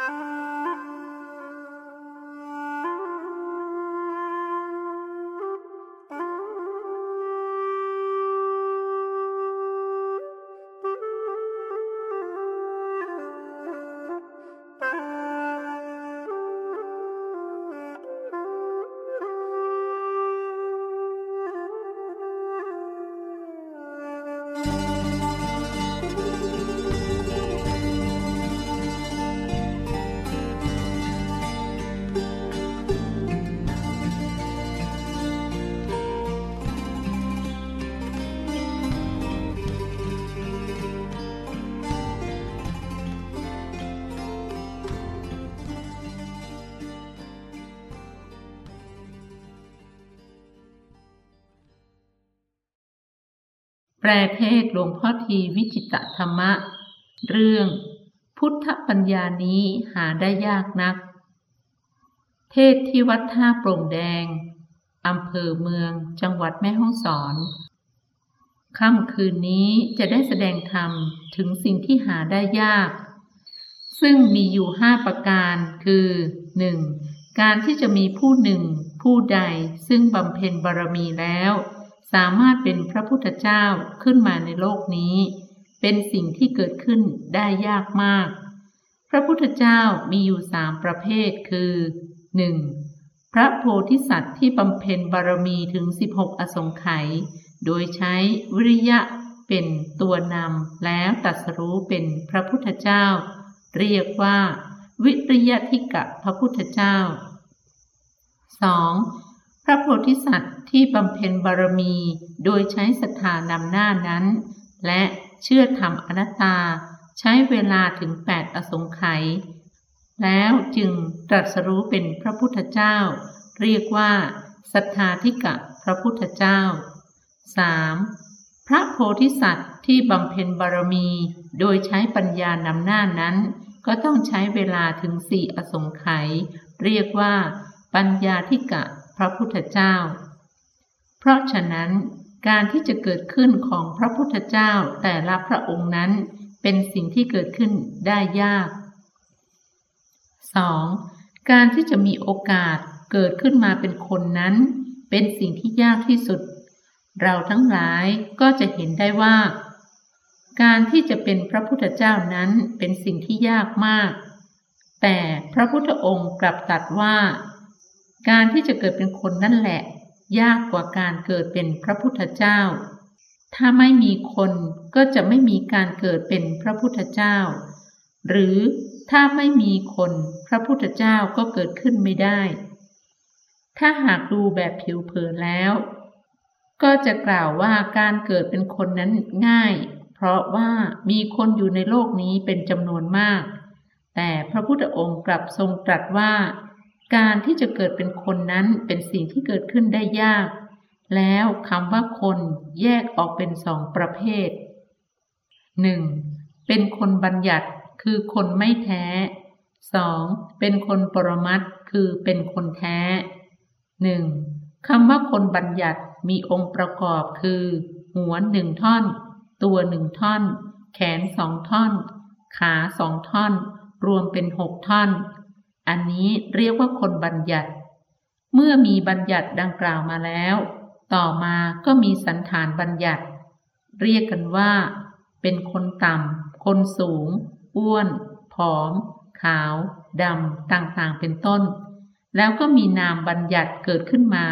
แลเทศหลวงพ่อทีวิจิตรธรรมะ เรื่อง พุทธปัญญานี้หาได้ยากนัก เทศที่วัดท่าโปร่งแดงอำเภอเมืองจังหวัดแม่ฮ่องสอนค่ำคืนนี้จะได้แสดงธรรมถึงสิ่งที่หาได้ยาก ซึ่งมีอยู่ห้าประการคือหนึ่งการที่จะมีผู้หนึ่ง ผู้ใดซึ่งบำเพ็ญบารมีแล้ว สามารถเป็นพระพุทธเจ้าขึ้นมาในโลกนี้ เป็นสิ่งที่เกิดขึ้นได้ยากมาก พระพุทธเจ้ามีอยู่สามประเภทคือ 1. พระโพธิสัตว์ที่บำเพ็ญบารมีถึง 16 อสงไขยโดยใช้วิริยะเป็นตัวนำแล้วตัดสรู้เป็นพระพุทธเจ้า เรียกว่า วิริยะทิกะพระพุทธเจ้า 2. พระโพธิสัตว์ที่บำเพ็ญบารมีโดยใช้ศรัทธานำหน้านั้น และเชื่อธรรมอนัตตา ใช้เวลาถึงแปดอสงไขยแล้วจึงตรัสรู้เป็นพระพุทธเจ้า เรียกว่าศรัทธาธิกะพระพุทธเจ้า 3. พระโพธิสัตว์ที่บำเพ็ญบารมี โดยใช้ปัญญานำหน้านั้น ก็ต้องใช้เวลาถึงสี่อสงไขยเรียกว่า ปัญญาธิกะ ระพุทธเจ้า เพราะฉะนั้นการที่จะเกิดขึ้นของพระพุทธเจ้าแต่ละพระองค์นั้นเป็นสิ่งที่เกิดขึ้นได้ยาก 2. การที่จะมีโอกาสเกิดขึ้นมาเป็นคนนั้น เป็นสิ่งที่ยากที่สุด เราทั้งหลายก็จะเห็นได้ว่า การที่จะเป็นพระพุทธเจ้านั้นเป็นสิ่งที่ยากมาก แต่พระพุทธองค์กลับตัดว่า การที่จะเกิดเป็นคนนั่นแหละ ยากกว่าการเกิดเป็นพระพุทธเจ้า ถ้าไม่มีคนก็จะไม่มีการเกิดเป็นพระพุทธเจ้า หรือถ้าไม่มีคนพระพุทธเจ้าก็เกิดขึ้นไม่ได้ ถ้าหากดูแบบผิวเผินแล้ว ก็จะกล่าวว่าการเกิดเป็นคนนั้นง่าย เพราะว่ามีคนอยู่ในโลกนี้เป็นจำนวนมาก แต่พระพุทธองค์กลับทรงตรัสว่า การที่จะเกิดเป็นคนนั้นเป็นสิ่งที่เกิดขึ้นได้ยาก แล้วคำว่าคนแยกออกเป็นสองประเภท 1. เป็นคนบัญญัติคือคนไม่แท้ 2. เป็นคนปรมัตคือเป็นคนแท้ 1. คำว่าคนบัญญัติมีองค์ประกอบคือ หัวหนึ่งท่อน ตัวหนึ่งท่อน แขนสองท่อน ขาสองท่อน รวมเป็นหกท่อน อันนี้เรียกว่าคนบัญญัติ เมื่อมีบัญญัติดังกล่าวมาแล้ว ต่อมาก็มีสันฐานบัญญัติ เรียกกันว่า เป็นคนต่ำ คนสูง อ้วน ผอม ขาว ดำ ต่างๆ เป็นต้น แล้วก็มีนามบัญญัติเกิดขึ้นมา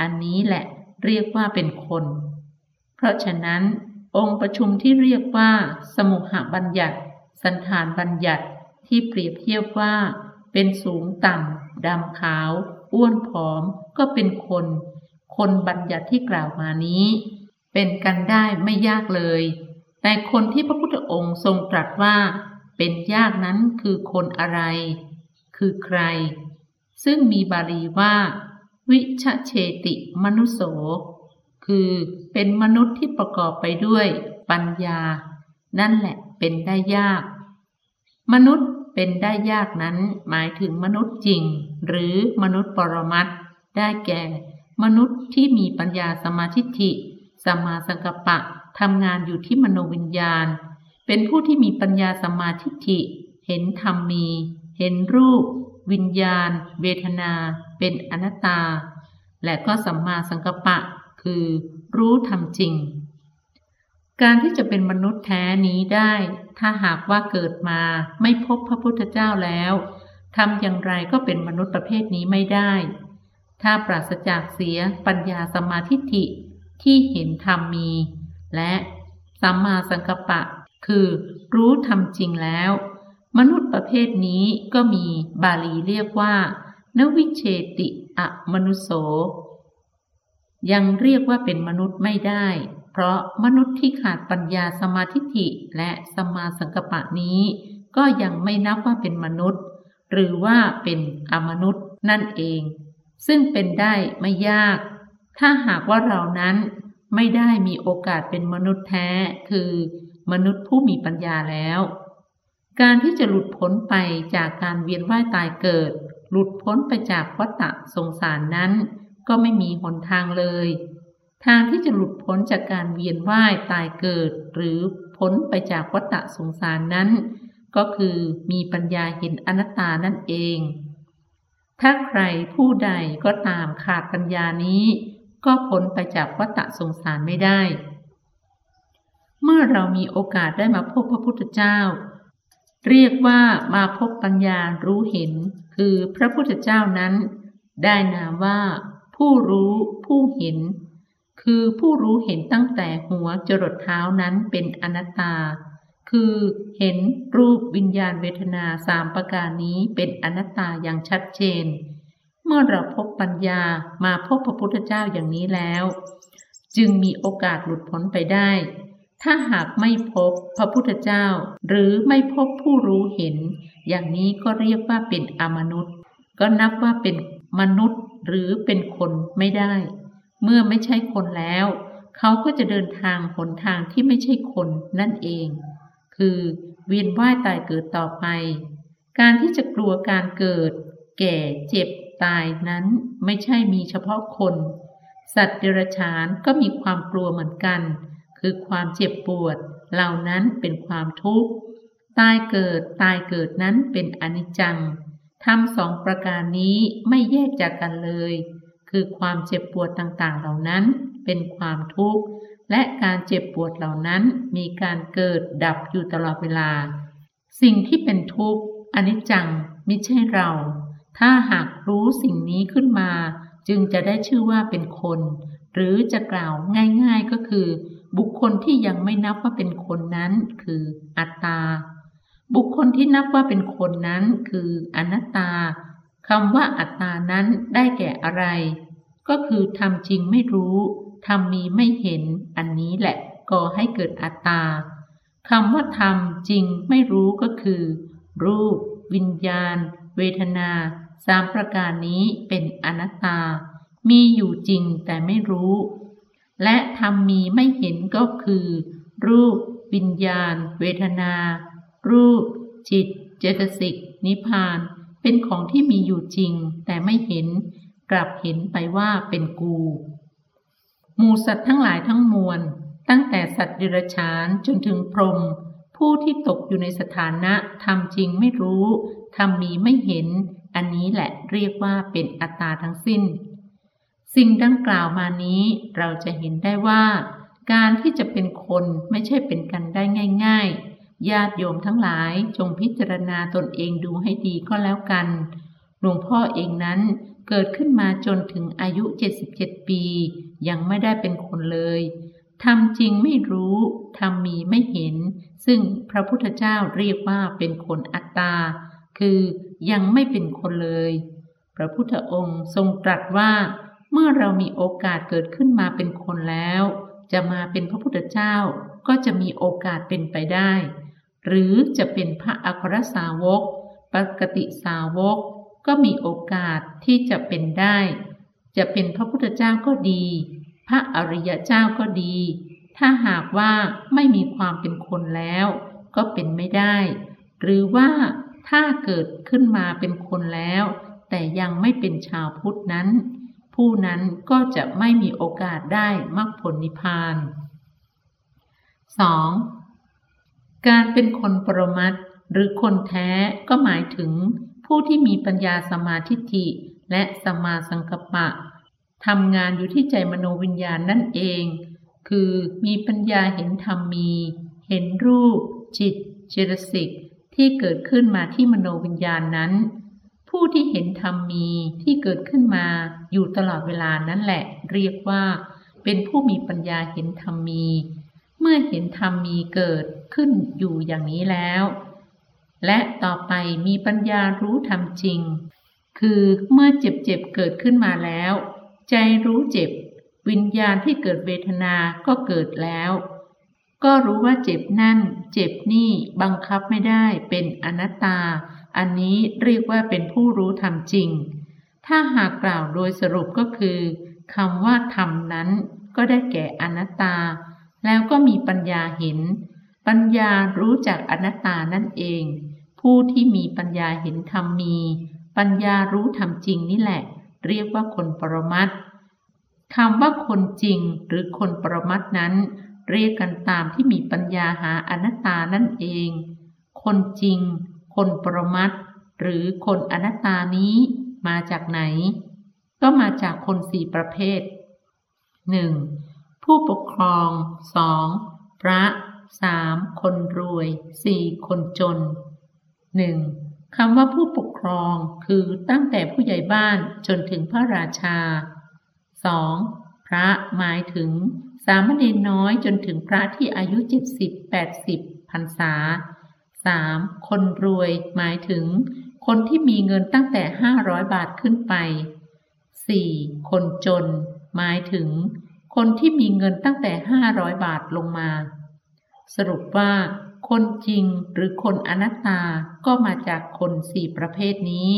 อันนี้แหละเรียกว่าเป็นคน เพราะฉะนั้น องค์ประชุมที่เรียกว่า สมุหบัญญัติ สันฐานบัญญัติที่เปรียบเทียบว่า เป็นสูงต่ำดำขาว อ้วนผอม ก็เป็นคน คนบัญญัติที่กล่าวมานี้ เป็นกันได้ไม่ยากเลย แต่คนที่พระพุทธองค์ทรงตรัสว่า เป็นยากนั้นคือคนอะไร คือใคร ซึ่งมีบาลีว่า วิชเชติมนุโส คือเป็นมนุษย์ที่ประกอบไปด้วยปัญญา นั่นแหละเป็นได้ยาก มนุษย์ เป็นได้ยากนั้นหมายถึงมนุษย์จริง หรือมนุษย์ปรมัตได้แก่ มนุษย์ที่มีปัญญาสมาธิิสมาสังกปะทำงานอยู่ที่มโนวิญญาณ เป็นผู้ที่มีปัญญาสมาธิิเห็นธรรมมี เห็นรูป วิญญาณ เวทนา เป็นอนัตตา และก็สัมมาสังกปะ คือรู้ทำจริง การที่จะเป็นมนุษย์แท้นี้ได้ ถ้าหากว่าเกิดมาไม่พบพระพุทธเจ้าแล้วทำอย่างไรก็เป็นมนุษย์ประเภทนี้ไม่ได้ ถ้าปราศจากเสียปัญญาสมาธิิที่เห็นธรรมมี และสัมมาสังกัปปะ คือรู้ทำจริงแล้ว มนุษย์ประเภทนี้ก็มีบาลีเรียกว่า นวิเชติอะมนุโสยังเรียกว่าเป็นมนุษย์ไม่ได้ เพราะมนุษย์ที่ขาดปัญญาสมาธิิและสมาสังกปะนี้ ก็ยังไม่นับว่าเป็นมนุษย์ หรือว่าเป็นอมนุษย์นั่นเอง ซึ่งเป็นได้ไม่ยาก ถ้าหากว่าเรานั้นไม่ได้มีโอกาสเป็นมนุษย์แท้ คือ มนุษย์ผู้มีปัญญาแล้ว การที่จะหลุดพ้นไปจากการเวียนว่ายตายเกิด หลุดพ้นไปจากวัฏสงสารนั้น ก็ไม่มีหนทางเลย ทางที่จะหลุดพ้นจากการเวียนว่ายตายเกิด หรือพ้นไปจากวัฏสงสารนั้น ก็คือมีปัญญาเห็นอนัตตานั่นเอง ถ้าใครผู้ใดก็ตามขาดปัญญานี้ ก็พ้นไปจากวัฏสงสารไม่ได้ เมื่อเรามีโอกาสได้มาพบพระพุทธเจ้า เรียกว่ามาพบปัญญารู้เห็น คือพระพุทธเจ้านั้น ได้นามว่าผู้รู้ผู้เห็น คือผู้รู้เห็นตั้งแต่หัวจรดเท้านั้นเป็นอนัตตา คือเห็นรูปวิญญาณเวทนาสามประการนี้เป็นอนัตตาอย่างชัดเจน เมื่อเราพบปัญญามาพบพระพุทธเจ้าอย่างนี้แล้ว จึงมีโอกาสหลุดพ้นไปได้ ถ้าหากไม่พบพระพุทธเจ้า หรือไม่พบผู้รู้เห็น อย่างนี้ก็เรียกว่าเป็นอมนุษย์ ก็นับว่าเป็นมนุษย์หรือเป็นคนไม่ได้ เมื่อไม่ใช่คนแล้ว เขาก็จะเดินทางหนทางที่ไม่ใช่คนนั่นเอง คือเวียนว่ายตายเกิดต่อไป การที่จะกลัวการเกิด แก่เจ็บตายนั้นไม่ใช่มีเฉพาะคน สัตว์เดรัจฉานก็มีความกลัวเหมือนกัน คือความเจ็บปวด เหล่านั้นเป็นความทุกข์ ตายเกิดตายเกิดนั้นเป็นอนิจจังทำสองประการนี้ไม่แยกจากกันเลย คือความเจ็บปวดต่างๆ เหล่านั้นเป็นความทุกข์ และการเจ็บปวดเหล่านั้นมีการเกิดดับอยู่ตลอดเวลา สิ่งที่เป็นทุกข์อนิจจังไม่ใช่เรา ถ้าหากรู้สิ่งนี้ขึ้นมา จึงจะได้ชื่อว่าเป็นคน หรือจะกล่าวง่ายๆก็คือ บุคคลที่ยังไม่นับว่าเป็นคนนั้น คืออัตตา บุคคลที่นับว่าเป็นคนนั้น คืออนัตตา คำว่าอัตตานั้นได้แก่อะไร ก็คือทำจริงไม่รู้ทำมีไม่เห็น อันนี้แหละก่อให้เกิดอัตตาคำว่าทำจริงไม่รู้ก็คือ รูป วิญญาณ เวทนาสามประการนี้เป็นอนัตตา มีอยู่จริงแต่ไม่รู้ และทำมีไม่เห็นก็คือ รูป วิญญาณ เวทนา รูป จิต เจตสิก นิพพาน เป็นของที่มีอยู่จริง แต่ไม่เห็น กลับเห็นไปว่าเป็นกูหมูสัตว์ทั้งหลายทั้งมวล ตั้งแต่สัตว์ดิรชานจนถึงพรหมผู้ที่ตกอยู่ในสถานะทำจริงไม่รู้ทำมีไม่เห็น อันนี้แหละเรียกว่าเป็นอัตตาทั้งสิ้น สิ่งดังกล่าวมานี้เราจะเห็นได้ว่า การที่จะเป็นคนไม่ใช่เป็นกันได้ง่าย ๆ ญาติโยมทั้งหลายจงพิจารณาตนเองดูให้ดีก็แล้วกัน หลวงพ่อเองนั้นเกิดขึ้นมาจนถึงอายุ 77 ปี ยังไม่ได้เป็นคนเลยทำจริงไม่รู้ทำมีไม่เห็น ซึ่งพระพุทธเจ้าเรียกว่าเป็นคนอัตตา คือยังไม่เป็นคนเลย พระพุทธองค์ทรงตรัสว่า เมื่อเรามีโอกาสเกิดขึ้นมาเป็นคนแล้ว จะมาเป็นพระพุทธเจ้าก็จะมีโอกาสเป็นไปได้ หรือจะเป็นพระอัครสาวก ปกติสาวก ก็มีโอกาสที่จะเป็นได้ จะเป็นพระพุทธเจ้าก็ดี พระอริยเจ้าก็ดี ถ้าหากว่าไม่มีความเป็นคนแล้ว ก็เป็นไม่ได้ หรือว่าถ้าเกิดขึ้นมาเป็นคนแล้ว แต่ยังไม่เป็นชาวพุทธนั้น ผู้นั้นก็จะไม่มีโอกาสได้มรรคผลนิพพาน 2. การเป็นคนปรมัตหรือคนแท้ก็หมายถึง ผู้ที่มีปัญญาสมาธิิและสมาสังกปะทำงานอยู่ที่ใจมโนวิญญาณนั่นเอง คือมีปัญญาเห็นธรรมมี เห็นรูป จิต เจตสิกที่เกิดขึ้นมาที่มโนวิญญาณนั้น ผู้ที่เห็นธรรมมีที่เกิดขึ้นมาอยู่ตลอดเวลานั่นแหละ เรียกว่า เป็นผู้มีปัญญาเห็นธรรมมี เมื่อเห็นธรรมมีเกิดขึ้นอยู่อย่างนี้แล้ว และต่อไปมีปัญญารู้ธรรมจริง คือเมื่อเจ็บเจ็บเกิดขึ้นมาแล้ว ใจรู้เจ็บ วิญญาณที่เกิดเวทนาก็เกิดแล้ว ก็รู้ว่าเจ็บนั่น เจ็บนี่บังคับไม่ได้เป็นอนัตตา อันนี้เรียกว่าเป็นผู้รู้ธรรมจริง ถ้าหากกล่าวโดยสรุปก็คือคำว่าธรรมนั้นก็ได้แก่อนัตตา แล้วก็มีปัญญาเห็น ปัญญารู้จักอนัตตานั่นเอง ผู้ที่มีปัญญาเห็นธรรมมี ปัญญารู้ธรรมจริงนี่แหละ เรียกว่าคนปรมัตคำว่าคนจริงหรือคนปรมัตนั้น เรียกกันตามที่มีปัญญาหาอนัตตานั่นเอง คนจริง คนปรมัตหรือคนอนัตตานี้มาจากไหน ก็มาจากคนสี่ประเภท 1. ผู้ปกครอง 2. พระ 3. คนรวย 4. คนจน 1. คำว่าผู้ปกครองคือตั้งแต่ผู้ใหญ่บ้านจนถึงพระราชา 2. พระหมายถึง สามเณรน้อยจนถึงพระที่อายุเจ็ดสิบแปดสิบพรรษาสามคนรวยหมายถึง คนที่มีเงินตั้งแต่ห้าร้อยบาทขึ้นไปสี่คนจน หมายถึง คนที่มีเงินตั้งแต่ห้าร้อยบาทลงมา สรุปว่าคนจริงหรือคนอนัตตาก็มาจากคนสี่ประเภทนี้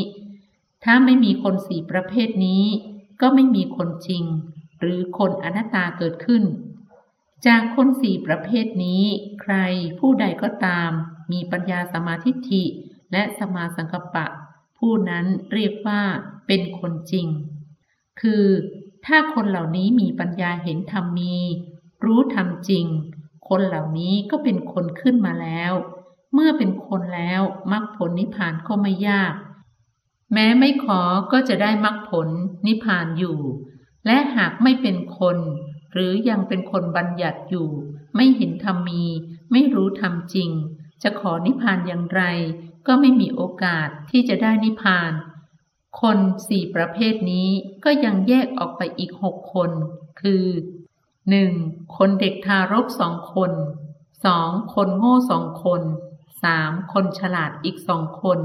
ถ้าไม่มีคนสี่ประเภทนี้ ก็ไม่มีคนจริง หรือคนอนัตตาเกิดขึ้น จากคนสี่ประเภทนี้ ใครผู้ใดก็ตาม มีปัญญาสมาธิิและสมาสังกปะ ผู้นั้นเรียกว่าเป็นคนจริง คือถ้าคนเหล่านี้มีปัญญาเห็นธรรมมี รู้ธรรมจริง คนเหล่านี้ก็เป็นคนขึ้นมาแล้ว เมื่อเป็นคนแล้วมรรคผลนิพพานก็ไม่ยาก แม้ไม่ขอก็จะได้มรรคผลนิพพานอยู่ และหากไม่เป็นคน หรือยังเป็นคนบัญญัติอยู่ ไม่เห็นธรรมมี ไม่รู้ธรรมจริง จะขอนิพพานอย่างไร ก็ไม่มีโอกาสที่จะได้นิพพาน คนสี่ประเภทนี้ก็ยังแยกออกไปอีกหกคน คือ หนึ่งคนเด็กทารกสองคนสองคนโง่สองคนสามคนฉลาดอีกสองคน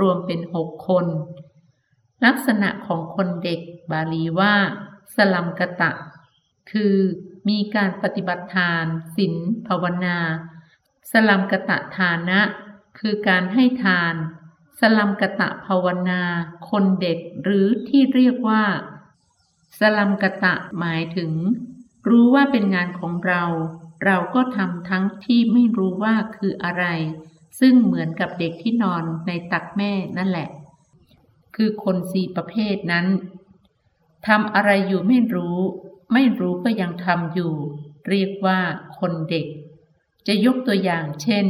รวมเป็นหกคน ลักษณะของคนเด็กบาลีว่า สลัมกะตะ คือมีการปฏิบัติทานศีลภาวนา สลัมกะตะทานะ คือการให้ทาน สลัมกะตะภาวนา คนเด็กหรือที่เรียกว่า สลัมกะตะหมายถึง รู้ว่าเป็นงานของเรา เราก็ทำทั้งที่ไม่รู้ว่าคืออะไร ซึ่งเหมือนกับเด็กที่นอนในตักแม่นั่นแหละ คือคนสี่ประเภทนั้นทำอะไรอยู่ไม่รู้ ไม่รู้ก็ยังทำอยู่ เรียกว่าคนเด็ก จะยกตัวอย่างเช่น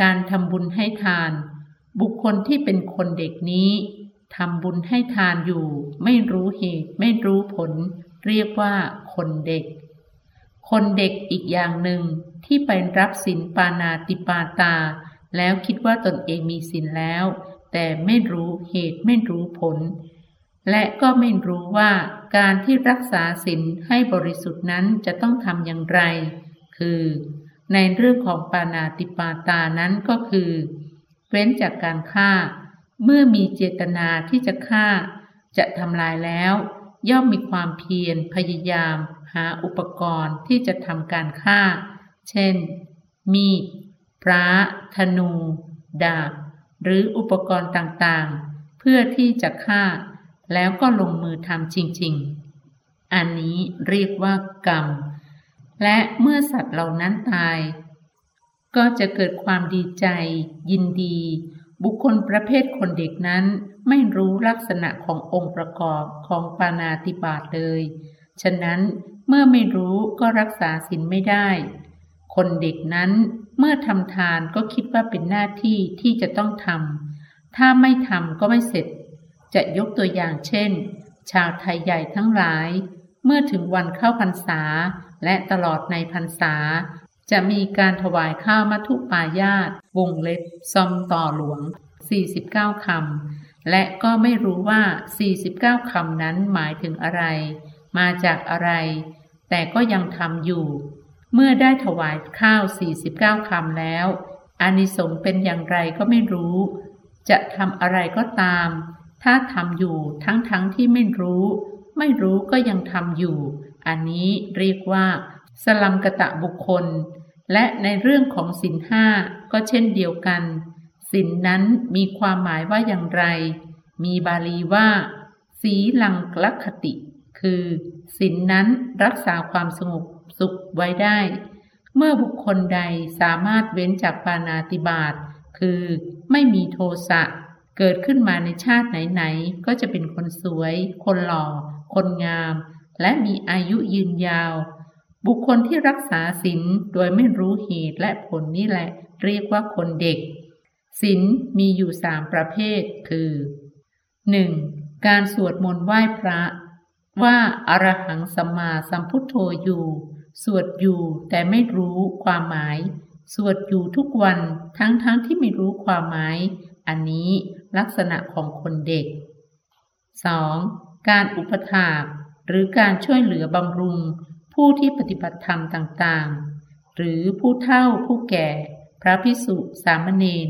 การทำบุญให้ทาน บุคคลที่เป็นคนเด็กนี้ทำบุญให้ทานอยู่ ไม่รู้เหตุ ไม่รู้ผล เรียกว่าคนเด็ก คนเด็กอีกอย่างหนึ่งที่ไปรับสินปานาติปาตา แล้วคิดว่าตนเองมีสินแล้ว แต่ไม่รู้เหตุไม่รู้ผล และก็ไม่รู้ว่าการที่รักษาศีลให้บริสุทธิ์นั้นจะต้องทำอย่างไร คือ ในเรื่องของปานาติปาตานั้นก็คือ เว้นจากการฆ่า เมื่อมีเจตนาที่จะฆ่า จะทำลายแล้ว ย่อมมีความเพียรพยายาม หาอุปกรณ์ที่จะทำการฆ่า เช่น มีด พระธนู ดาบ หรืออุปกรณ์ต่างๆ เพื่อที่จะฆ่า แล้วก็ลงมือทำจริง ๆ อันนี้เรียกว่ากรรม และเมื่อสัตว์เหล่านั้นตาย ก็จะเกิดความดีใจ ยินดี บุคคลประเภทคนเด็กนั้นไม่รู้ลักษณะขององค์ประกอบของปานาติบาตเลย ฉะนั้น เมื่อไม่รู้ก็รักษาศีลไม่ได้ คนเด็กนั้นเมื่อทำทานก็คิดว่าเป็นหน้าที่ที่จะต้องทำถ้าไม่ทำก็ไม่เสร็จ จะยกตัวอย่างเช่น ชาวไทยใหญ่ทั้งหลาย เมื่อถึงวันเข้าพรรษาและตลอดในพรรษา จะมีการถวายข้าวมัทุปายาตวงเล็บซอมต่อหลวง 49 คำ และก็ไม่รู้ว่า 49 คำนั้นหมายถึงอะไร มาจากอะไร แต่ก็ยังทำอยู่ เมื่อได้ถวายข้าว 49 คำแล้วอานิสงส์เป็นอย่างไรก็ไม่รู้ จะทำอะไรก็ตาม ถ้าทำอยู่ทั้งๆทที่ไม่รู้ ไม่รู้ก็ยังทำอยู่ อันนี้เรียกว่า สลัมกะตะบุคคล และในเรื่องของสินห้าก็เช่นเดียวกันสินนั้นมีความหมายว่าอย่างไร มีบาลีว่า สีลังลักขติ คือสินนั้นรักษาความสงบสุขไว้ได้ เมื่อบุคคลใดสามารถเว้นจากปานาติบาตคือไม่มีโทสะเกิดขึ้นมาในชาติไหนๆ ก็จะเป็นคนสวย คนหล่อ คนงาม และมีอายุยืนยาว บุคคลที่รักษาศีลโดยไม่รู้เหตุและผลนี่แหละ เรียกว่าคนเด็กศีลมีอยู่สามประเภท คือ 1. การสวดมนต์ไหว้พระ ว่าอารหังสัมมาสัมพุทโธอยู่ สวดอยู่แต่ไม่รู้ความหมาย สวดอยู่ทุกวันทั้งๆทที่ไม่รู้ความหมาย อันนี้ลักษณะของคนเด็ก 2. การอุปถากหรือการช่วยเหลือบำรุง ผู้ที่ปฏิบัติธรรมต่างๆ หรือผู้เฒ่าผู้แก่ พระพิสุสามเณร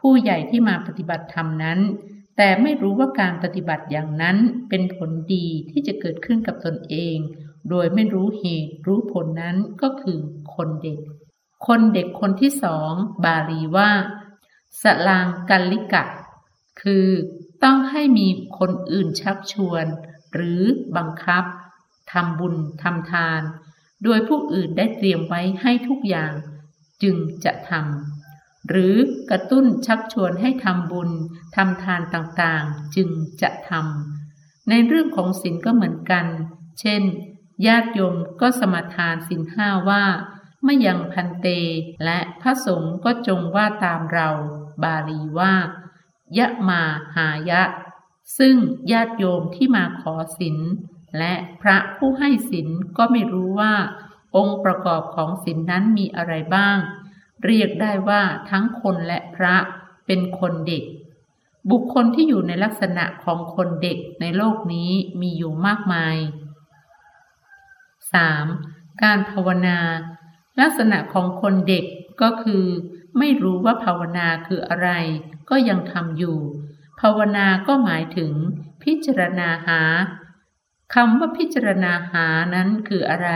ผู้ใหญ่ที่มาปฏิบัติธรรมนั้น แต่ไม่รู้ว่าการปฏิบัติอย่างนั้นเป็นผลดีที่จะเกิดขึ้นกับตนเอง โดยไม่รู้เหตุรู้ผลนั้นก็คือคนเด็ก คนเด็กคนที่สองบาลีว่า สลางกัลลิกะ คือต้องให้มีคนอื่นชักชวน หรือบังคับทำบุญทำทาน โดยผู้อื่นได้เตรียมไว้ให้ทุกอย่าง จึงจะทำ หรือกระตุ้นชักชวนให้ทำบุญทำทานต่างๆ จึงจะทำในเรื่องของศีลก็เหมือนกัน เช่น ญาติโยมก็สมทานศีลห้าว่าไม่ยังพันเต และพระสงฆ์ก็จงว่าตามเรา บาลีว่า ยะมาหายะ ซึ่งญาติโยมที่มาขอศีลและพระผู้ให้ศีลก็ไม่รู้ว่า องค์ประกอบของศีลนนั้นมีอะไรบ้าง เรียกได้ว่าทั้งคนและพระเป็นคนเด็ก บุคคลที่อยู่ในลักษณะของคนเด็กในโลกนี้มีอยู่มากมาย 3. การภาวนา ลักษณะของคนเด็กก็คือ ไม่รู้ว่าภาวนาคืออะไร ก็ยังทำอยู่ ภาวนาก็หมายถึง พิจารณาหาคำว่าพิจารณาหานั้นคืออะไร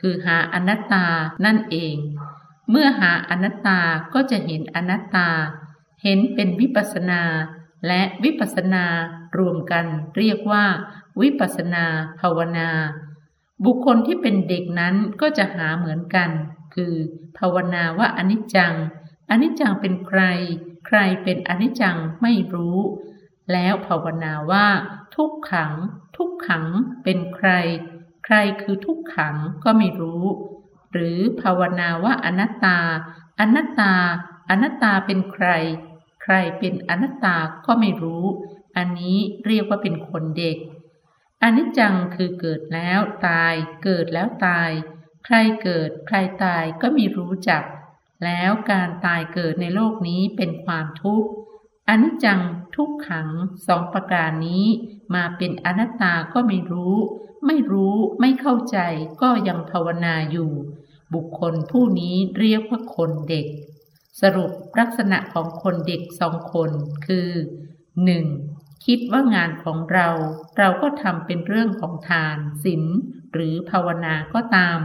คือหาอนัตตานั่นเอง เมื่อหาอนัตตาก็จะเห็นอนัตตา เห็นเป็นวิปัสนา และวิปัสนารวมกันเรียกว่า วิปัสนาภาวนา บุคคลที่เป็นเด็กนั้นก็จะหาเหมือนกัน คือ ภาวนาว่าอนิจจัง อนิจจังเป็นใคร ใครเป็นอนิจจังไม่รู้ แล้วภาวนาว่า ทุกขัง ทุกขังเป็นใคร ใครคือทุกขังก็ไม่รู้ หรือภาวนาว่าอนัตตา อนัตตา อนัตตาเป็นใคร ใครเป็นอนัตตาก็ไม่รู้ อันนี้เรียกว่าเป็นคนเด็กอนิจจังคือเกิดแล้วตาย เกิดแล้วตาย ใครเกิด ใครตายก็ม่รู้จัก แล้วการตายเกิดในโลกนี้เป็นความทุกข์อนิจจังทุกขังสองประการนี้มาเป็นอนัตตาก็ไม่รู้ ไม่รู้ไม่เข้าใจก็ยังภาวนาอยู่ บุคคลผู้นี้เรียกว่าคนเด็ก สรุปลักษณะของคนเด็กสองคนคือ 1. คิดว่างานของเรา เราก็ทำเป็นเรื่องของทานศีลหรือภาวนาก็ตาม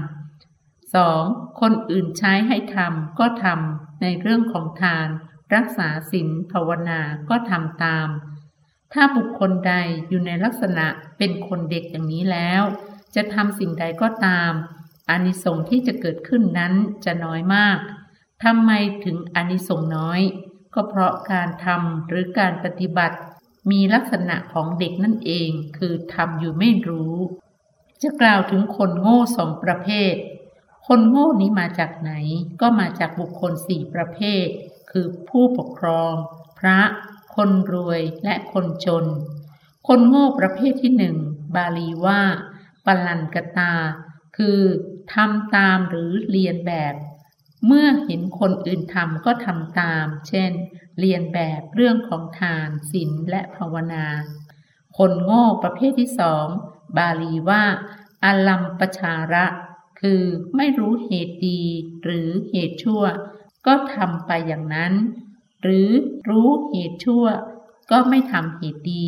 2. คนอื่นใช้ให้ทำก็ทำในเรื่องของทาน รักษาศีลภาวนาก็ทำตาม ถ้าบุคคลใดอยู่ในลักษณะเป็นคนเด็กอย่างนี้แล้ว จะทำสิ่งใดก็ตาม อานิสงส์ที่จะเกิดขึ้นนั้นจะน้อยมากทำไมถึงอานิสงส์น้อย ก็เพราะการทำหรือการปฏิบัติ มีลักษณะของเด็กนั่นเอง คือทำอยู่ไม่รู้ จะกล่าวถึงคนโง่สองประเภท คนโง่นี้มาจากไหน ก็มาจากบุคคลสี่ประเภท คือผู้ปกครอง พระ คนรวยและคนจน คนโง่ประเภทที่หนึ่งบาลีว่า ปลันกตา คือ ทำตามหรือเรียนแบบ เมื่อเห็นคนอื่นทำก็ทำตาม เช่น เรียนแบบเรื่องของทานศีลและภาวนา คนโง่ประเภทที่สองบาลีว่าอลัมปชาระ คือไม่รู้เหตุดีหรือเหตุชั่ว ก็ทำไปอย่างนั้น หรือรู้เหตุชั่ว ก็ไม่ทำเหตุดี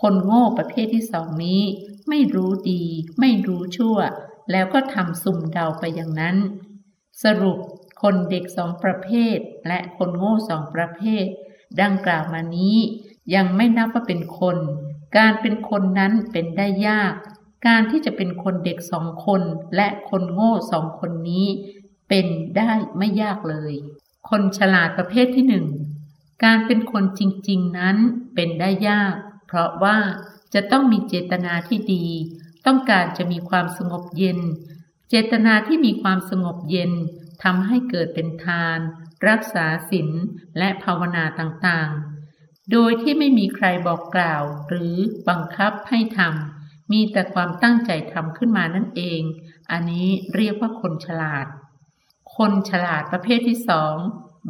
คนโง่ประเภทที่สองนี้ ไม่รู้ดี ไม่รู้ชั่ว แล้วก็ทำสุ่มเดาไปอย่างนั้น สรุปคนเด็กสองประเภท และคนโง่สองประเภท ดังกล่าวมานี้ ยังไม่นับว่าเป็นคน การเป็นคนนั้นเป็นได้ยาก การที่จะเป็นคนเด็กสองคน และคนโง่สองคนนี้ เป็นได้ไม่ยากเลย คนฉลาดประเภทที่หนึ่งการเป็นคนจริง ๆ นั้นเป็นได้ยาก เพราะว่าจะต้องมีเจตนาที่ดี ต้องการจะมีความสงบเย็น เจตนาที่มีความสงบเย็นทำให้เกิดเป็นทาน รักษาศีลและภาวนาต่างๆ โดยที่ไม่มีใครบอกกล่าวหรือบังคับให้ทำมีแต่ความตั้งใจทำขึ้นมานั่นเอง อันนี้เรียกว่าคนฉลาด คนฉลาดประเภทที่สอง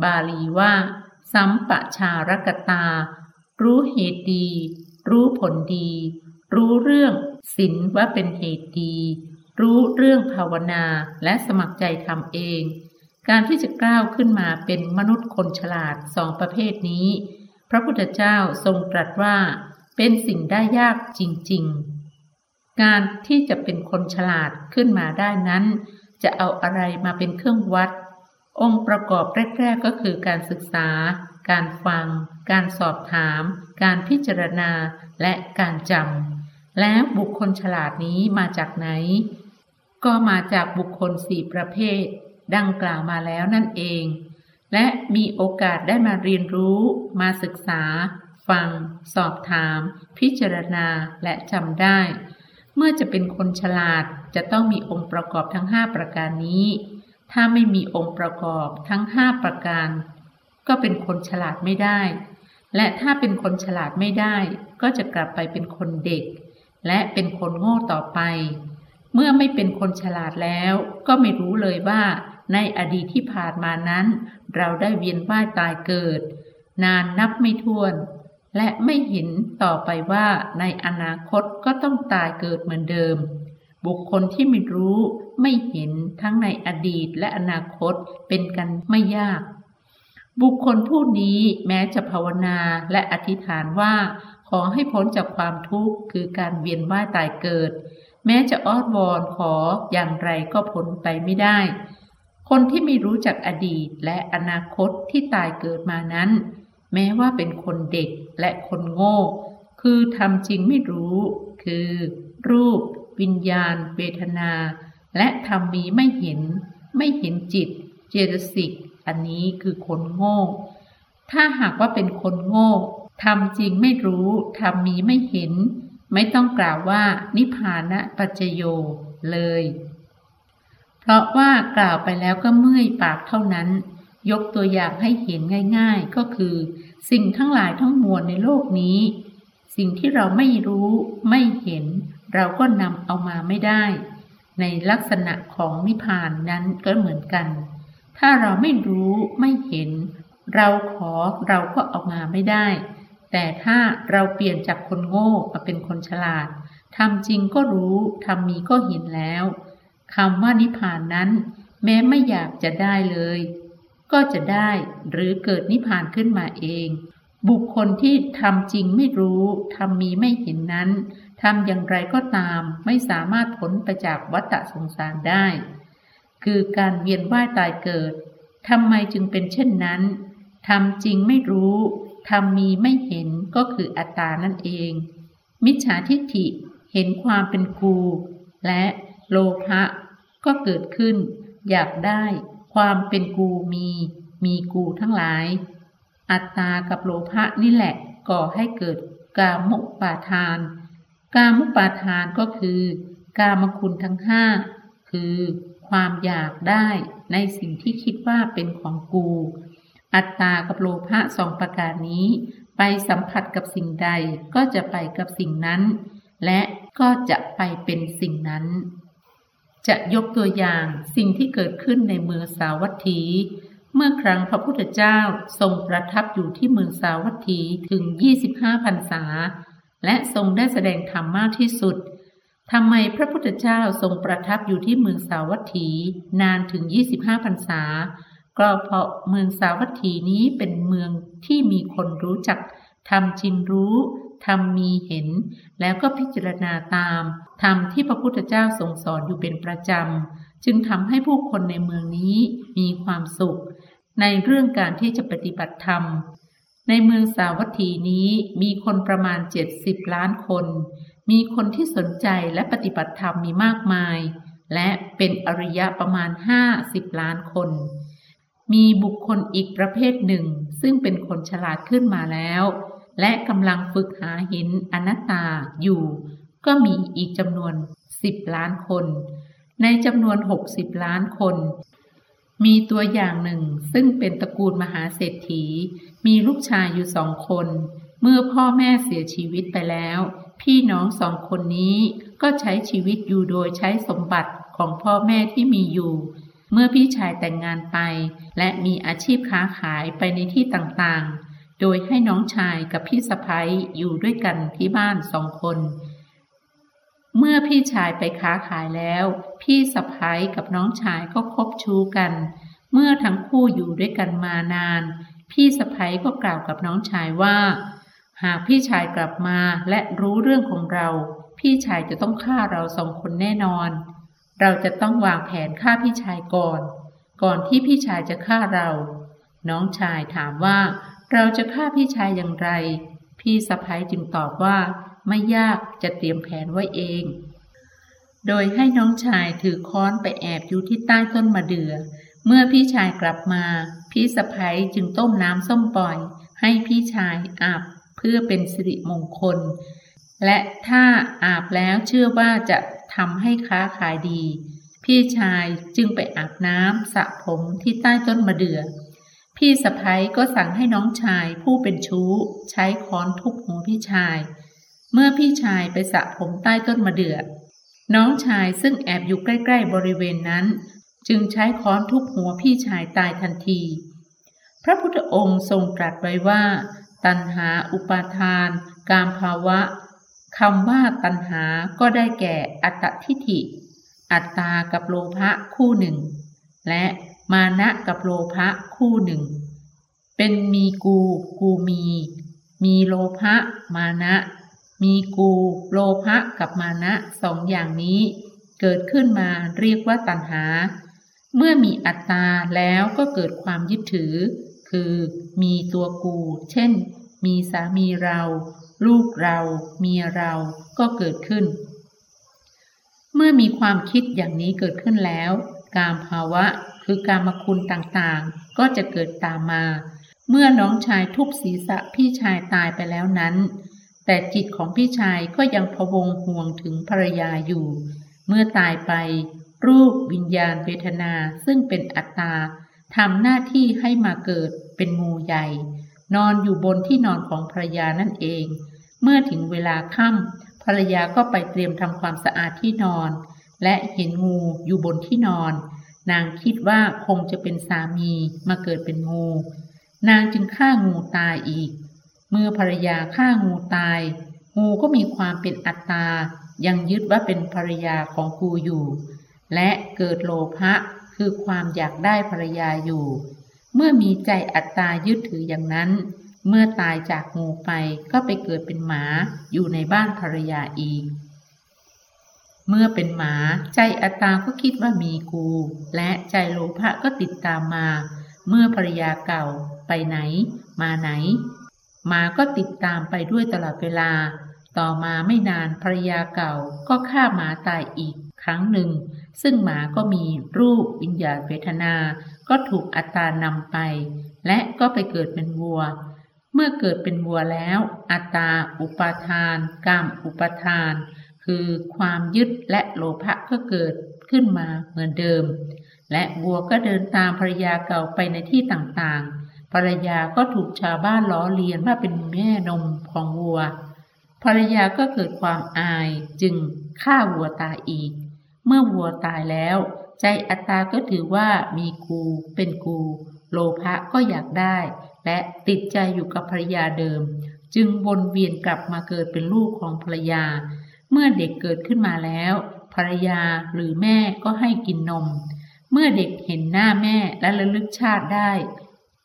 บาลีว่า สัมปชารกตา รู้เหตุดี รู้ผลดี รู้เรื่อง ศีลว่าเป็นเหตุดี รู้เรื่องภาวนาและสมัครใจทำเอง การที่จะกล้าวขึ้นมาเป็นมนุษย์คนฉลาดสองประเภทนี้ พระพุทธเจ้าทรงตรัสว่าเป็นสิ่งได้ยากจริง ๆ การที่จะเป็นคนฉลาดขึ้นมาได้นั้น จะเอาอะไรมาเป็นเครื่องวัด องค์ประกอบแรก ๆ ก็คือการศึกษา การฟัง การสอบถาม การพิจารณา และการจำ แล้วบุคคลฉลาดนี้มาจากไหน ก็มาจากบุคคลสี่ประเภท ดังกล่าวมาแล้วนั่นเอง และมีโอกาสได้มาเรียนรู้ มาศึกษา ฟัง สอบถาม พิจารณาและจำได้ เมื่อจะเป็นคนฉลาดจะต้องมีองค์ประกอบทั้งห้าประการนี้ ถ้าไม่มีองค์ประกอบทั้งห้าประการ ก็เป็นคนฉลาดไม่ได้ และถ้าเป็นคนฉลาดไม่ได้ ก็จะกลับไปเป็นคนเด็ก และเป็นคนโง่ต่อไป เมื่อไม่เป็นคนฉลาดแล้ว ก็ไม่รู้เลยว่า ในอดีตที่ผ่านมานั้น เราได้เวียนว่ายตายเกิด นานนับไม่ถ้วน และไม่เห็นต่อไปว่าในอนาคตก็ต้องตายเกิดเหมือนเดิม บุคคลที่ไม่รู้ไม่เห็นทั้งในอดีตและอนาคตเป็นกันไม่ยากบุคคลผู้นี้แม้จะภาวนาและอธิษฐานว่า ขอให้พ้นจากความทุกข์คือการเวียนว่ายตายเกิด แม้จะอ้อนวอนขออย่างไรก็พ้นไปไม่ได้ คนที่ไม่รู้จักอดีตและอนาคตที่ตายเกิดมานั้น แม้ว่าเป็นคนเด็กและคนโง่ คือทำจริงไม่รู้ คือ รูป วิญญาณ เวทนา และทำมีไม่เห็น ไม่เห็นจิต เจตสิก อันนี้คือคนโง่ ถ้าหากว่าเป็นคนโง่ ทำจริงไม่รู้ทำมีไม่เห็น ไม่ต้องกล่าวว่านิพพานะปัจโยเลย เพราะว่ากล่าวไปแล้วก็เมื่อยปากเท่านั้น ยกตัวอย่างให้เห็นง่าย ๆ ก็คือ สิ่งทั้งหลายทั้งมวลในโลกนี้ สิ่งที่เราไม่รู้ไม่เห็น เราก็นำเอามาไม่ได้ ในลักษณะของนิพพานนั้นก็เหมือนกัน ถ้าเราไม่รู้ไม่เห็น เราขอเราก็เอามาไม่ได้ แต่ถ้าเราเปลี่ยนจากคนโง่มาเป็นคนฉลาดทำจริงก็รู้ทำมีก็เห็นแล้วคำว่านิพพานนั้น แม้ไม่อยากจะได้เลย ก็จะได้หรือเกิดนิพพานขึ้นมาเอง บุคคลที่ทำจริงไม่รู้ทำมีไม่เห็นนั้นทำอย่างไรก็ตามไม่สามารถพ้นไปจากวัฏสงสารได้ คือการเวียนว่ายตายเกิดทำไมจึงเป็นเช่นนั้นทำจริงไม่รู้ ทำมีไม่เห็นก็คืออัตตานั่นเอง มิจฉาทิฏฐิเห็นความเป็นกูและโลภะก็เกิดขึ้น อยากได้ความเป็นกูมี มีกูทั้งหลาย อัตตากับโลภะนี่แหละก่อให้เกิดกามุปาทาน กามุปาทานก็คือ กามคุณทั้งห้าคือ ความอยากได้ในสิ่งที่คิดว่าเป็นของกู อัตตากับโลภะสองประการนี้ ไปสัมผัสกับสิ่งใดก็จะไปกับสิ่งนั้น และก็จะไปเป็นสิ่งนั้น จะยกตัวอย่างสิ่งที่เกิดขึ้นในเมืองสาวัตถี เมื่อครั้งพระพุทธเจ้าทรงประทับอยู่ที่เมืองสาวัตถีถึง 25พรรษา และทรงได้แสดงธรรมมากที่สุดทำไมพระพุทธเจ้าทรงประทับอยู่ที่เมืองสาวัตถีนานถึง 25พรรษา ก็เพราะเมืองสาวัตถีนี้เป็นเมืองที่มีคนรู้จักทำจริงรู้ทำมีเห็น แล้วก็พิจารณาตามทำที่พระพุทธเจ้าทรงสอนอยู่เป็นประจำ จึงทำให้ผู้คนในเมืองนี้มีความสุข ในเรื่องการที่จะปฏิบัติธรรม ในเมืองสาวัตถีนี้มีคนประมาณ 70 ล้านคน มีคนที่สนใจและปฏิบัติธรรมมีมากมาย และเป็นอริยะประมาณห้าสิบล้านคน มีบุคคลอีกประเภทหนึ่ง ซึ่งเป็นคนฉลาดขึ้นมาแล้ว และกำลังฝึกหาเห็นอนัตตาอยู่ ก็มีอีกจำนวนสิบล้านคน ในจำนวนหกสิบล้านคน มีตัวอย่างหนึ่งซึ่งเป็นตระกูลมหาเศรษฐี มีลูกชายอยู่สองคน เมื่อพ่อแม่เสียชีวิตไปแล้ว พี่น้องสองคนนี้ก็ใช้ชีวิตอยู่โดยใช้สมบัติของพ่อแม่ที่มีอยู่ เมื่อพี่ชายแต่งงานไป และมีอาชีพค้าขายไปในที่ต่างๆ โดยให้น้องชายกับพี่สะพ้ยอยู่ด้วยกันที่บ้านสองคน เมื่อพี่ชายไปค้าขายแล้ว พี่สะพ้ยกับน้องชายก็คบชู้กัน เมื่อทั้งคู่อยู่ด้วยกันมานาน พี่สะพ้ยก็กล่าวกับน้องชายว่า หากพี่ชายกลับมาและรู้เรื่องของเรา พี่ชายจะต้องฆ่าเราสองคนแน่นอน เราจะต้องวางแผนฆ่าพี่ชายก่อน ก่อนที่พี่ชายจะฆ่าเรา น้องชายถามว่า เราจะฆ่าพี่ชายอย่างไร พี่สะพ้ายจึงตอบว่า ไม่ยากจะเตรียมแผนไว้เอง โดยให้น้องชายถือค้อนไปแอบอยู่ที่ใต้ต้นมะเดือ่อเมื่อพี่ชายกลับมา พี่สะพ้ายจึงต้มน้ำส้มปล่อย ให้พี่ชายอาบเพื่อเป็นสิริมงคล และถ้าอาบแล้วเชื่อว่าจะ ทำให้ค้าขายดี พี่ชายจึงไปอาบน้ำสระผมที่ใต้ต้นมะเดือ่อพี่สะพ้ยก็สั่งให้น้องชายผู้เป็นชู้ ใช้ค้อนทุบหัวพี่ชาย เมื่อพี่ชายไปสระผมใต้ต้นมะเดือ่อน้องชายซึ่งแอบอยู่ใกล้ๆบริเวณนั้น จึงใช้ค้อนทุบหัวพี่ชายตายทันที พระพุทธองค์ทรงตรัสไว้ว่า ตัณหาอุปาทาน การภาวะ คำว่าตัณหาก็ได้แก่อัตทิฐิ อัตตากับโลภะคู่หนึ่ง และมานะกับโลภะคู่หนึ่ง เป็นมีกูกูมี มีโลภะมานะ มีกูโลภะกับมานะสองอย่างนี้ เกิดขึ้นมาเรียกว่าตัณหา เมื่อมีอัตตาแล้วก็เกิดความยึดถือ คือมีตัวกู เช่น มีสามีเรา ลูกเราเมียเราก็เกิดขึ้น เมื่อมีความคิดอย่างนี้เกิดขึ้นแล้ว การภาวะคือการมคุณต่างๆ ก็จะเกิดตามมา เมื่อน้องชายทุบศีรษะพี่ชายตายไปแล้วนั้น แต่จิตของพี่ชายก็ยังพวงห่วงถึงภรรยาอยู่ เมื่อตายไป รูปวิญญาณเวทนาซึ่งเป็นอัตตาทำหน้าที่ให้มาเกิดเป็นงูใหญ่ นอนอยู่บนที่นอนของภรรยานั่นเอง เมื่อถึงเวลาค่ำภรรยาก็ไปเตรียมทำความสะอาดที่นอน และเห็นงูอยู่บนที่นอน นางคิดว่าคงจะเป็นสามีมาเกิดเป็นงู นางจึงฆ่างูตายอีก เมื่อภรรยาฆ่างูตาย งูก็มีความเป็นอัตตา ยังยึดว่าเป็นภรรยาของกูอยู่ และเกิดโลภะคือความอยากได้ภรรยาอยู่ เมื่อมีใจอัตตายึดถืออย่างนั้น เมื่อตายจากงูไปก็ไปเกิดเป็นหมาอยู่ในบ้านภรรยาอีก เมื่อเป็นหมาใจอัตตาก็คิดว่ามีกู และใจโลภะก็ติดตามมา เมื่อภรรยาเก่าไปไหน มาไหนหมาก็ติดตามไปด้วยตลอดเวลา ต่อมาไม่นานภรรยาเก่าก็ฆ่าหมาตายอีกครั้งหนึ่ง ซึ่งหมาก็มีรูปวิญญาณเวทนา ก็ถูกอัตตานำไป และก็ไปเกิดเป็นวัว เมื่อเกิดเป็นวัวแล้ว อัตตา อุปาทานกรรมอุปทาน คือความยึดและโลภะก็เกิดขึ้นมาเหมือนเดิม และวัวก็เดินตามภรรยาเก่าไปในที่ต่างๆ ภรรยาก็ถูกชาวบ้านล้อเลียนว่าเป็นแม่นมของวัว ภรรยาก็เกิดความอายจึงฆ่าวัวตายอีก เมื่อวัวตายแล้ว ใจอัตตาก็ถือว่ามีกูเป็นกู โลภะก็อยากได้ และติดใจอยู่กับภรรยาเดิม จึงวนเวียนกลับมาเกิดเป็นลูกของภรรยา เมื่อเด็กเกิดขึ้นมาแล้ว ภรรยาหรือแม่ก็ให้กินนม เมื่อเด็กเห็นหน้าแม่และระลึกชาติได้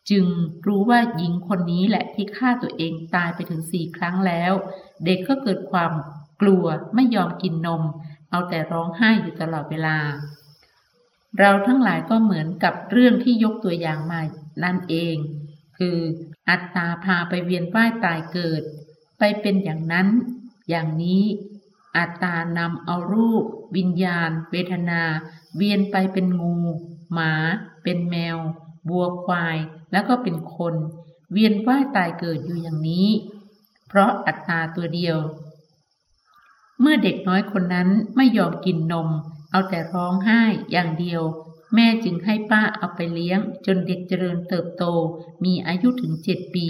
จึงรู้ว่าหญิงคนนี้แหละที่ฆ่าตัวเองตายไปถึงสี่ครั้งแล้ว เด็กก็เกิดความกลัวไม่ยอมกินนม เอาแต่ร้องไห้อยู่ตลอดเวลา เราทั้งหลายก็เหมือนกับเรื่องที่ยกตัวอย่างมานั่นเอง คืออัตตาพาไปเวียนว่ายตายเกิด ไปเป็นอย่างนั้น อย่างนี้อัตตานำเอารูป วิญญาณ เวทนา เวียนไปเป็นงู หมา เป็นแมววัวควาย แล้วก็เป็นคน เวียนว่ายตายเกิดอยู่อย่างนี้ เพราะอัตตาตัวเดียว เมื่อเด็กน้อยคนนั้นไม่ยอมกินนม เอาแต่ร้องไห้อย่างเดียว แม่จึงให้ป้าเอาไปเลี้ยง จนเด็กเจริญเติบโต มีอายุถึงเจ็ดปี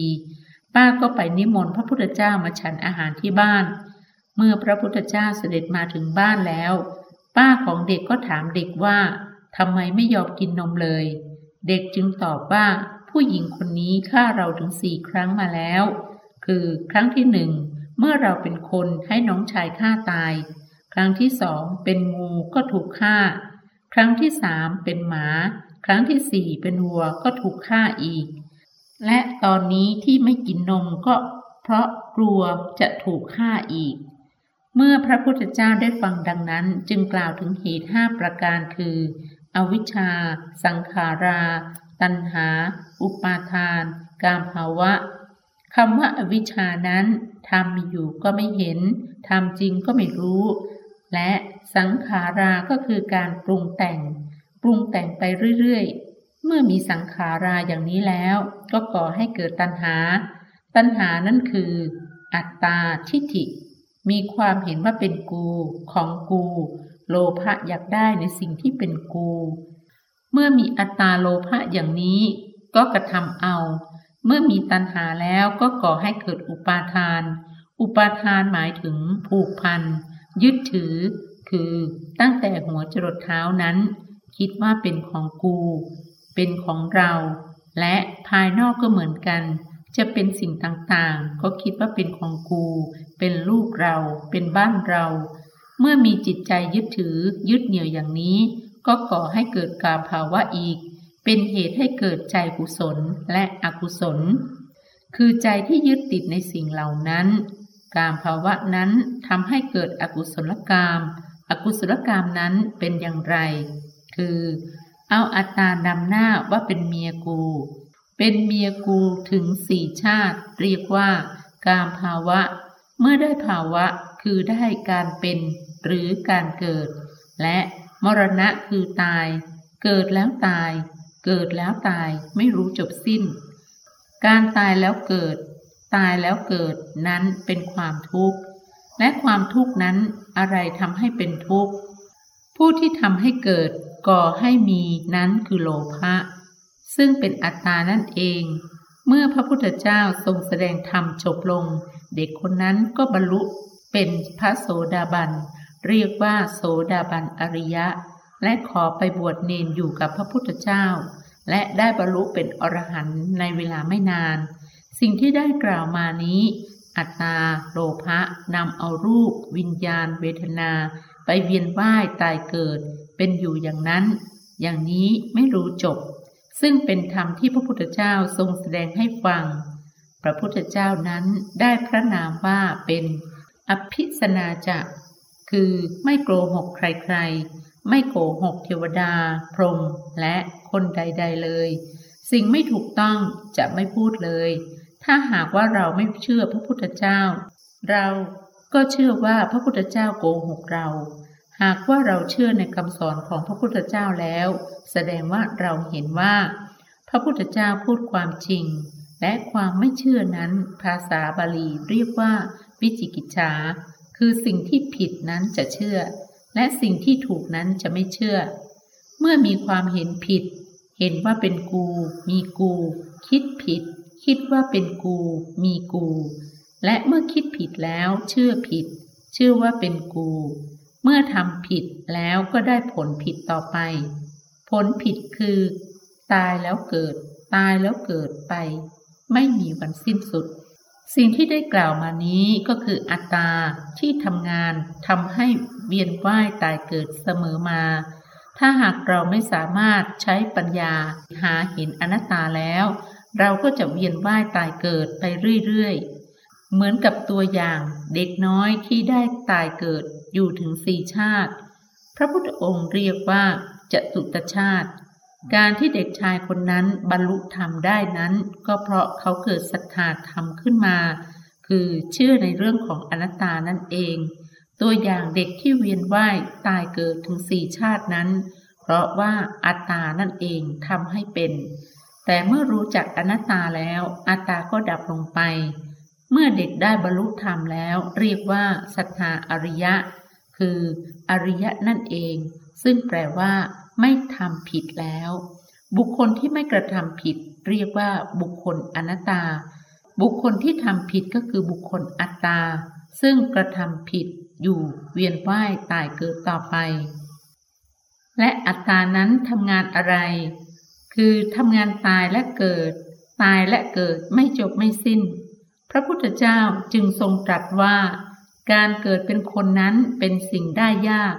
ป้าก็ไปนิมนต์พระพุทธเจ้ามาฉันอาหารที่บ้าน เมื่อพระพุทธเจ้าเสด็จมาถึงบ้านแล้ว ป้าของเด็กก็ถามเด็กว่าทำไมไม่ยอมกินนมเลย เด็กจึงตอบว่าผู้หญิงคนนี้ฆ่าเราถึงสี่ครั้งมาแล้ว คือครั้งที่หนึ่งเมื่อเราเป็นคนให้น้องชายฆ่าตาย ครั้งที่สองเป็นงูก็ถูกฆ่า ครั้งที่สามเป็นหมา ครั้งที่สี่เป็นวัวก็ถูกฆ่าอีก และตอนนี้ที่ไม่กินนมก็เพราะกลัวจะถูกฆ่าอีก เมื่อพระพุทธเจ้าได้ฟังดังนั้นจึงกล่าวถึงเหตุห้าประการคือ อวิชชา สังขารา ตัณหา อุปาทาน กามภาวะคำว่าอวิชชานั้นทำอยู่ก็ไม่เห็นทำจริงก็ไม่รู้ และสังขาราก็คือการปรุงแต่ง ปรุงแต่งไปเรื่อยๆ เมื่อมีสังขาราอย่างนี้แล้ว ก็ก่อให้เกิดตัณหา ตัณหานั่นคือ อัตตาทิฏฐิ มีความเห็นว่าเป็นกูของกู โลภะอยากได้ในสิ่งที่เป็นกู เมื่อมีอัตตาโลภะอย่างนี้ ก็กระทำเอา เมื่อมีตัณหาแล้วก็ก่อให้เกิดอุปาทาน อุปาทานหมายถึงผูกพัน ยึดถือ คือตั้งแต่หัวจรดเท้านั้น คิดว่าเป็นของกู เป็นของเรา และภายนอกก็เหมือนกัน จะเป็นสิ่งต่างๆ ก็คิดว่าเป็นของกู เป็นลูกเรา เป็นบ้านเรา เมื่อมีจิตใจยึดถือ ยึดเหนี่ยวอย่างนี้ ก็ก่อให้เกิดกาภาวะอีก เป็นเหตุให้เกิดใจกุศลและอกุศล คือใจที่ยึดติดในสิ่งเหล่านั้น กามภาวะนั้นทำให้เกิดอกุศลกรรมอกุศลกรรมนั้นเป็นอย่างไร คือ เอาอัตตานำหน้าว่าเป็นเมียกู เป็นเมียกูถึงสี่ชาติ เรียกว่า กามภาวะ เมื่อได้ภาวะคือได้การเป็นหรือการเกิด และมรณะคือตาย เกิดแล้วตาย เกิดแล้วตายไม่รู้จบสิ้น การตายแล้วเกิด ตายแล้วเกิดนั้นเป็นความทุกข์ และความทุกข์นั้นอะไรทำให้เป็นทุกข์ ผู้ที่ทำให้เกิดก่อให้มีนั้นคือโลภะซึ่งเป็นอัตตานั่นเอง เมื่อพระพุทธเจ้าทรงแสดงธรรมจบลง เด็กคนนั้นก็บรรลุเป็นพระโสดาบัน เรียกว่าโสดาบันอริยะ และขอไปบวชเนนอยู่กับพระพุทธเจ้า และได้บรรลุเป็นอรหันต์ในเวลาไม่นาน สิ่งที่ได้กล่าวมานี้ อัตตาโลภะนำเอารูป วิญญาณ เวทนา ไปเวียนว่ายตายเกิด เป็นอยู่อย่างนั้น อย่างนี้ไม่รู้จบ ซึ่งเป็นธรรมที่พระพุทธเจ้าทรงแสดงให้ฟัง พระพุทธเจ้านั้นได้พระนามว่าเป็นอภิสนาจะคือไม่โกหกใครๆ ไม่โกหกเทวดา พรหมและคนใด ๆเลย สิ่งไม่ถูกต้องจะไม่พูดเลย ถ้าหากว่าเราไม่เชื่อพระพุทธเจ้า เราก็เชื่อว่าพระพุทธเจ้าโกหกเรา หากว่าเราเชื่อในคำสอนของพระพุทธเจ้าแล้ว แสดงว่าเราเห็นว่า พระพุทธเจ้าพูดความจริง และความไม่เชื่อนั้น ภาษาบาลีเรียกว่า วิจิกิจฉาคือสิ่งที่ผิดนั้นจะเชื่อ และสิ่งที่ถูกนั้นจะไม่เชื่อ เมื่อมีความเห็นผิด เห็นว่าเป็นกู มีกู คิดผิด คิดว่าเป็นกู มีกู และเมื่อคิดผิดแล้วเชื่อผิดเชื่อว่าเป็นกู เมื่อทำผิดแล้วก็ได้ผลผิดต่อไป ผลผิดคือ ตายแล้วเกิด ตายแล้วเกิดไป ไม่มีวันสิ้นสุด สิ่งที่ได้กล่าวมานี้ก็คืออัตตาที่ทำงานทำให้เวียนว่ายตายเกิดเสมอมา ถ้าหากเราไม่สามารถใช้ปัญญาหาเห็นอนัตตาแล้ว เราก็จะเวียนว่ายตายเกิดไปเรื่อยๆ เหมือนกับตัวอย่างเด็กน้อยที่ได้ตายเกิดอยู่ถึงสี่ชาติ พระพุทธองค์เรียกว่าจตุตชาติ การที่เด็กชายคนนั้นบรรลุธรรมได้นั้น ก็เพราะเขาเกิดศรัทธาธรรมขึ้นมา คือเชื่อในเรื่องของอนัตตานั่นเอง ตัวอย่างเด็กที่เวียนว่ายตายเกิดถึงสี่ชาตินั้น เพราะว่าอัตตานั่นเองทำให้เป็น แต่เมื่อรู้จักอนัตตาแล้วอัตตาก็ดับลงไป เมื่อเด็กได้บรรลุธรรมแล้วเรียกว่าศรัทธาอริยะ คืออริยะนั่นเอง ซึ่งแปลว่า ไม่ทำผิดแล้ว บุคคลที่ไม่กระทำผิด เรียกว่า บุคคลอนัตตา บุคคลที่ทำผิดก็คือบุคคลอัตตา ซึ่งกระทำผิดอยู่เวียนว่ายตายเกิดต่อไป และอัตตานั้นทำงานอะไร คือทำงานตายและเกิด ตายและเกิดไม่จบไม่สิ้น พระพุทธเจ้าจึงทรงตรัสว่า การเกิดเป็นคนนั้นเป็นสิ่งได้ยาก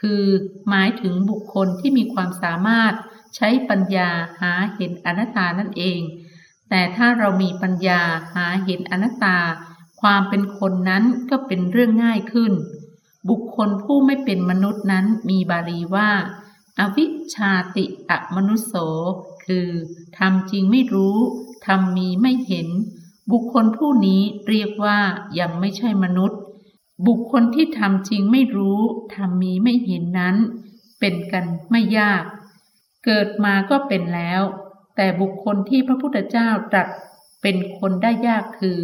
คือหมายถึงบุคคลที่มีความสามารถใช้ปัญญาหาเห็นอนัตตานั่นเอง แต่ถ้าเรามีปัญญาหาเห็นอนัตตา ความเป็นคนนั้นก็เป็นเรื่องง่ายขึ้น บุคคลผู้ไม่เป็นมนุษย์นั้นมีบาลีว่า อวิชชาติอมนุสโส คือทำจริงไม่รู้ทำมีไม่เห็น บุคคลผู้นี้เรียกว่ายังไม่ใช่มนุษย์ บุคคลที่ทำจริงไม่รู้ทำมีไม่เห็นนั้น เป็นกันไม่ยาก เกิดมาก็เป็นแล้ว แต่บุคคลที่พระพุทธเจ้าตรัสเป็นคนได้ยากคือ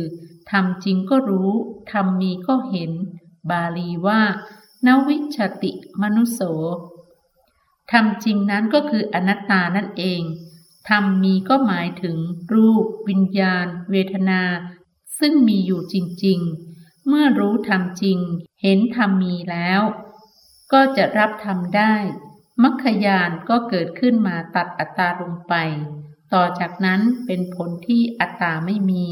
ทำจริงก็รู้ทำมีก็เห็น บาลีว่านวิชติมนุโส โสทำจริงนั้นก็คืออนัตตานั่นเองทำมีก็หมายถึง รูป วิญญาณ เวทนา ซึ่งมีอยู่จริง ๆ เมื่อรู้ทำจริง เห็นทำมีแล้ว ก็จะรับทำได้ มัคคยานก็เกิดขึ้นมาตัดอัตตาลงไป ต่อจากนั้นเป็นผลที่อัตตาไม่มี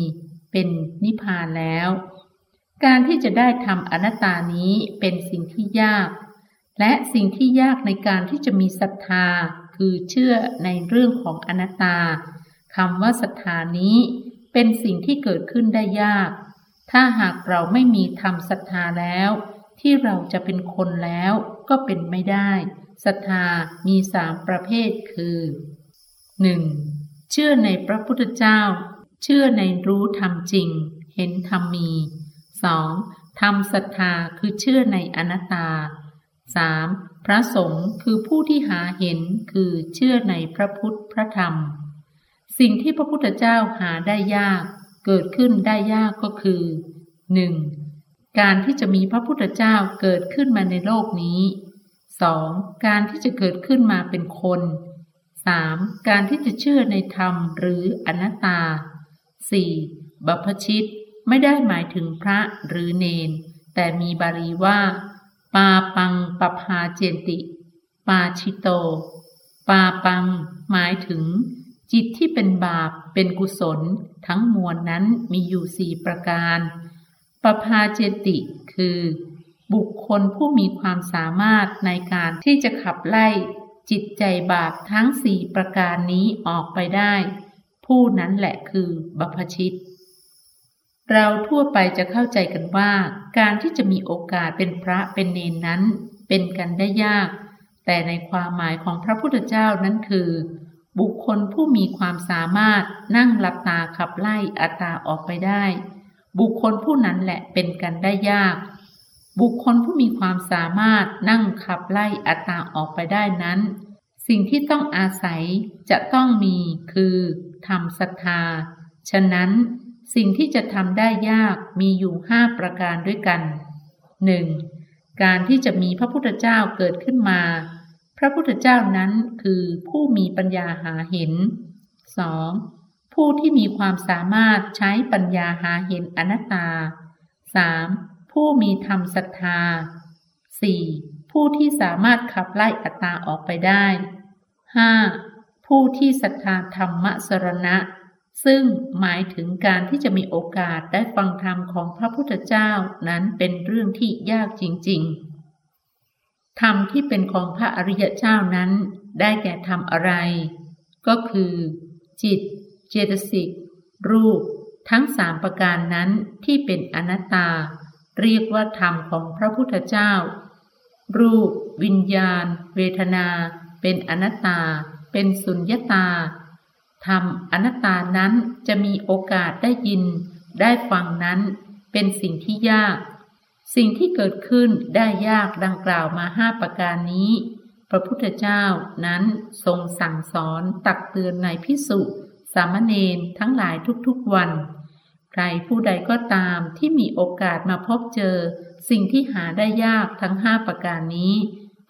เป็นนิพพานแล้ว การที่จะได้ทำอนัตตานี้เป็นสิ่งที่ยาก และสิ่งที่ยากในการที่จะมีศรัทธาคือเชื่อในเรื่องของอนัตตาคำว่าศรัทธานี้เป็นสิ่งที่เกิดขึ้นได้ยาก ถ้าหากเราไม่มีธรรมศรัทธาแล้ว ที่เราจะเป็นคนแล้วก็เป็นไม่ได้ศรัทธามีสามประเภทคือ 1. เชื่อในพระพุทธเจ้า เชื่อในรู้ธรรมจริง เห็นธรรมมี 2. ทำศรัทธาคือเชื่อในอนัตตา 3. พระสงฆ์คือผู้ที่หาเห็นคือเชื่อในพระพุทธพระธรรม สิ่งที่พระพุทธเจ้าหาได้ยาก เกิดขึ้นได้ยากก็คือ 1. การที่จะมีพระพุทธเจ้าเกิดขึ้นมาในโลกนี้ 2. การที่จะเกิดขึ้นมาเป็นคน 3. การที่จะเชื่อในธรรมหรืออนัตตา 4. บัพพชิตไม่ได้หมายถึงพระหรือเนน แต่มีบาลีว่า ปาปังปภาเจนติ ปาชิโต ปาปัง หมายถึง จิตที่เป็นบาปเป็นกุศล ทั้งมวลนั้นมีอยู่สี่ประการปภาเจติ คือ บุคคลผู้มีความสามารถในการที่จะขับไล่จิตใจบาปทั้งสี่ประการนี้ออกไปได้ ผู้นั้นแหละคือบัพชิต เราทั่วไปจะเข้าใจกันว่า การที่จะมีโอกาสเป็นพระเป็นเนนนั้น เป็นกันได้ยาก แต่ในความหมายของพระพุทธเจ้านั้นคือ บุคคลผู้มีความสามารถนั่งหลับตาขับไล่อัตตาออกไปได้ บุคคลผู้นั้นแหละเป็นกันได้ยาก บุคคลผู้มีความสามารถนั่งขับไล่อัตตาออกไปได้นั้น สิ่งที่ต้องอาศัยจะต้องมีคือทำศรัทธา ฉะนั้น สิ่งที่จะทำได้ยากมีอยู่ห้าประการด้วยกัน 1. การที่จะมีพระพุทธเจ้าเกิดขึ้นมา พระพุทธเจ้านั้นคือผู้มีปัญญาหาเห็น 2. ผู้ที่มีความสามารถใช้ปัญญาหาเห็นอนัตตา 3. ผู้มีธรรมศรัทธา 4. ผู้ที่สามารถขับไล่อัตตาออกไปได้ 5. ผู้ที่ศรัทธาธรรมสรณะ ซึ่งหมายถึงการที่จะมีโอกาสได้ฟังธรรมของพระพุทธเจ้านั้นเป็นเรื่องที่ยากจริง ๆ ธรรมที่เป็นของพระอริยเจ้านั้นได้แก่ธรรมอะไร ก็คือ จิต เจตสิก รูป ทั้งสามประการนั้นที่เป็นอนัตตา เรียกว่าธรรมของพระพุทธเจ้า รูป วิญญาณ เวทนา เป็นอนัตตา เป็นสุญญตา ธรรมอนัตตานั้นจะมีโอกาสได้ยิน ได้ฟังนั้นเป็นสิ่งที่ยาก สิ่งที่เกิดขึ้นได้ยากดังกล่าวมาห้าประการนี้ พระพุทธเจ้านั้นทรงสั่งสอนตักเตือนในพิสุสามเณรทั้งหลายทุกๆวัน ใครผู้ใดก็ตามที่มีโอกาสมาพบเจอ สิ่งที่หาได้ยากทั้งห้าประการนี้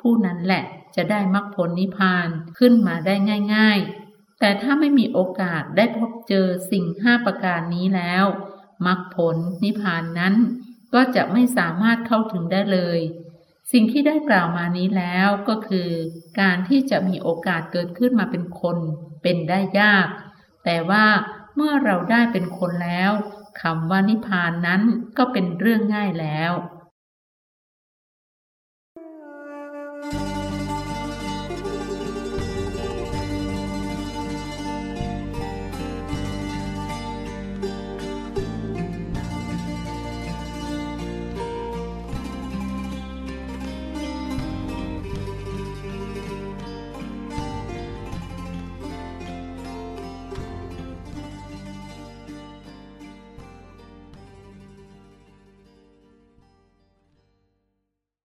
ผู้นั้นแหละจะได้มรรคผลนิพพานขึ้นมาได้ง่าย ๆ แต่ถ้าไม่มีโอกาสได้พบเจอสิ่งห้าประการนี้แล้วมรรคผลนิพพานนั้น ก็จะไม่สามารถเข้าถึงได้เลย สิ่งที่ได้กล่าวมานี้แล้วก็คือ การที่จะมีโอกาสเกิดขึ้นมาเป็นคนเป็นได้ยาก แต่ว่าเมื่อเราได้เป็นคนแล้วคำว่านิพพานนั้นก็เป็นเรื่องง่ายแล้ว